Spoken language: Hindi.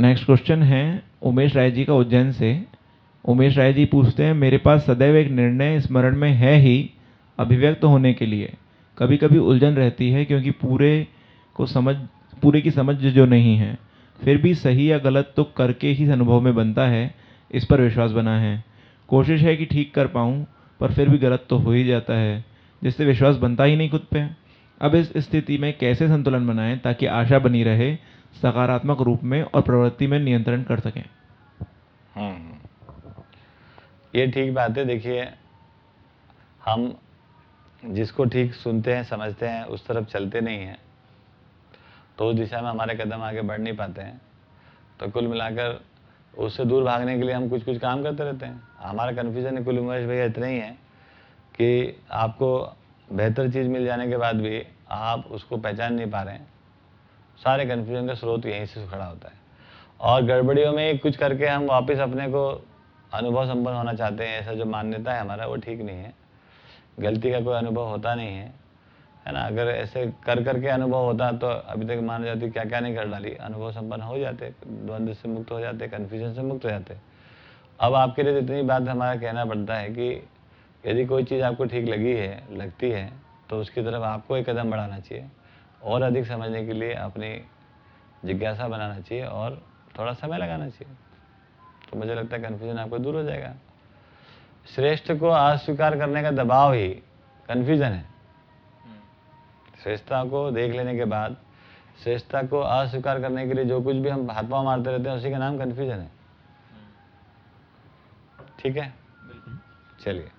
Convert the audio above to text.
नेक्स्ट क्वेश्चन है, उमेश राय जी का उज्जैन से। उमेश राय जी पूछते हैं, मेरे पास सदैव एक निर्णय स्मरण में है ही अभिव्यक्त होने के लिए। कभी कभी उलझन रहती है क्योंकि पूरे को समझ, पूरे की समझ जो नहीं है। फिर भी सही या गलत तो करके ही अनुभव में बनता है, इस पर विश्वास बना है। कोशिश है कि ठीक कर पाऊँ, पर फिर भी गलत तो हो ही जाता है, जिससे विश्वास बनता ही नहीं खुद पे। अब इस स्थिति में कैसे संतुलन बनाएँ ताकि आशा बनी रहे सकारात्मक रूप में और प्रवृत्ति में नियंत्रण कर सकें। हम्म। ये ठीक बात है, देखिए, हम जिसको ठीक सुनते हैं, समझते हैं, उस तरफ़ चलते नहीं हैं तो उस दिशा में हमारे कदम आगे बढ़ नहीं पाते हैं। तो कुल मिलाकर उससे दूर भागने के लिए हम कुछ कुछ काम करते रहते हैं। हमारा कन्फ्यूज़न कुल उमेश भैया इतना ही है कि आपको बेहतर चीज़ मिल जाने के बाद भी आप उसको पहचान नहीं पा रहे हैं। सारे कन्फ्यूज़न का स्रोत यहीं से खड़ा होता है। और गड़बड़ियों में कुछ करके हम वापस अपने को अनुभव संपन्न होना चाहते हैं, ऐसा जो मान्यता है हमारा, वो ठीक नहीं है। गलती का कोई अनुभव होता नहीं है है ना? अगर ऐसे कर करके अनुभव होता तो अभी तक माना जाती क्या क्या नहीं कर डाली। अनुभव संपन्न हो जाते, द्वंद्व से मुक्त हो जाते कन्फ्यूज़न से मुक्त हो जाते। अब आपके लिए इतनी बात हमारा कहना पड़ता है कि यदि कोई चीज़ आपको ठीक लगी है, लगती है तो उसकी तरफ़ आपको एक कदम बढ़ाना चाहिए। और अधिक समझने के लिए अपनी जिज्ञासा बनाना चाहिए और थोड़ा समय लगाना चाहिए। तो मुझे लगता है कन्फ्यूज़न आपको दूर हो जाएगा। श्रेष्ठ को अस्वीकार करने का दबाव ही कन्फ्यूज़न है। श्रेष्ठता को देख लेने के बाद श्रेष्ठता को अस्वीकार करने के लिए जो कुछ भी हम हाथ पाँव मारते रहते हैं उसी का नाम कन्फ्यूज़न है। ठीक है? चलिए।